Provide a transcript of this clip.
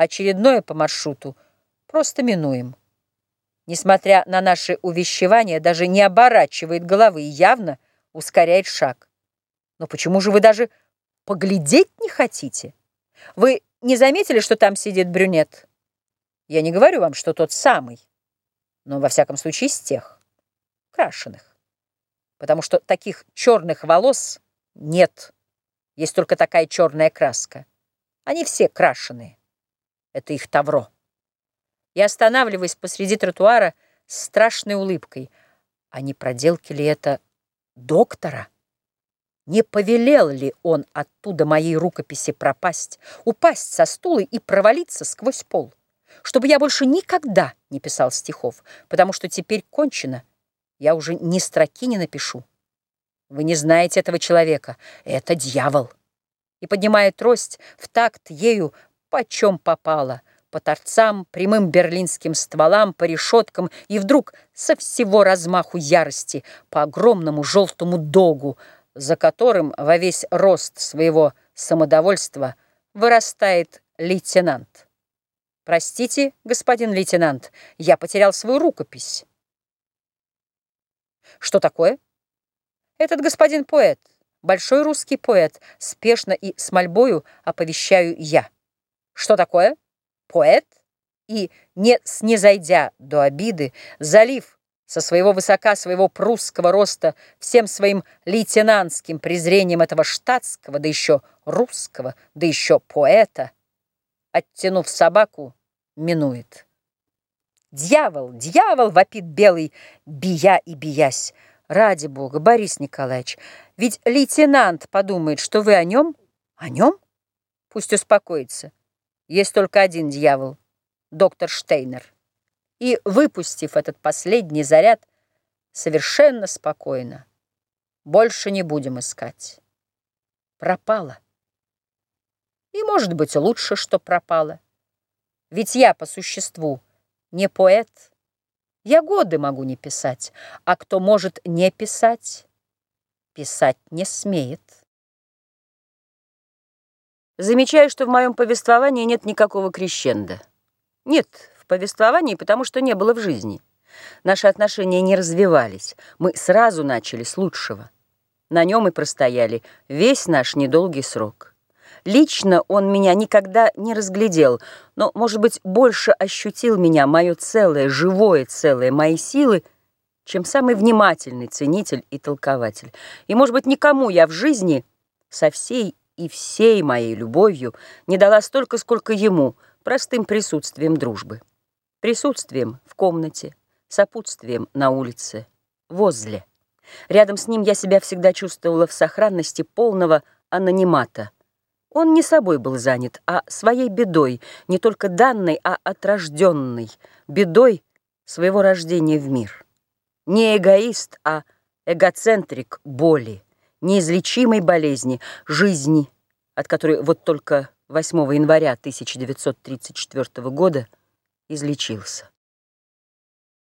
Очередное по маршруту просто минуем. Несмотря на наши увещевания, даже не оборачивает головы и явно ускоряет шаг. Но почему же вы даже поглядеть не хотите? Вы не заметили, что там сидит брюнет? Я не говорю вам, что тот самый, но во всяком случае из тех, крашеных. Потому что таких черных волос нет. Есть только такая черная краска. Они все крашеные. Это их тавро. Я останавливаюсь посреди тротуара с страшной улыбкой. А не проделки ли это доктора? Не повелел ли он оттуда моей рукописи пропасть, упасть со стула и провалиться сквозь пол? Чтобы я больше никогда не писал стихов, потому что теперь кончено, я уже ни строки не напишу. Вы не знаете этого человека, это дьявол. И, поднимая трость, в такт ею почем попало, по торцам, прямым берлинским стволам, по решеткам, и вдруг со всего размаху ярости по огромному желтому догу, за которым во весь рост своего самодовольства вырастает лейтенант. Простите, господин лейтенант, я потерял свою рукопись. Что такое? Этот господин поэт, большой русский поэт, спешно и с мольбою оповещаю я. Что такое? Поэт? И, не снизойдя до обиды, залив со своего высока, своего прусского роста, всем своим лейтенантским презрением этого штатского, да еще русского, да еще поэта, оттянув собаку, минует. «Дьявол, дьявол!» — вопит белый, бия и биясь. «Ради бога, Борис Николаевич, ведь лейтенант подумает, что вы о нем? О нем? Пусть успокоится. Есть только один дьявол — доктор Штейнер». И, выпустив этот последний заряд, совершенно спокойно, больше не будем искать. Пропала. И, может быть, лучше, что пропала. Ведь я по существу не поэт. Я годы могу не писать, а кто может не писать, писать не смеет. Замечаю, что в моем повествовании нет никакого крещенда. Нет в повествовании, потому что не было в жизни. Наши отношения не развивались. Мы сразу начали с лучшего. На нем и простояли весь наш недолгий срок. Лично он меня никогда не разглядел, но, может быть, больше ощутил меня, мое целое, живое целое, мои силы, чем самый внимательный ценитель и толкователь. И, может быть, никому я в жизни со всей и всей моей любовью не дала столько, сколько ему, простым присутствием дружбы. Присутствием в комнате, сопутствием на улице, возле. Рядом с ним я себя всегда чувствовала в сохранности полного анонимата – он не собой был занят, а своей бедой, не только данной, а отрожденной, бедой своего рождения в мир. Не эгоист, а эгоцентрик боли, неизлечимой болезни, жизни, от которой вот только 8 января 1934 года излечился.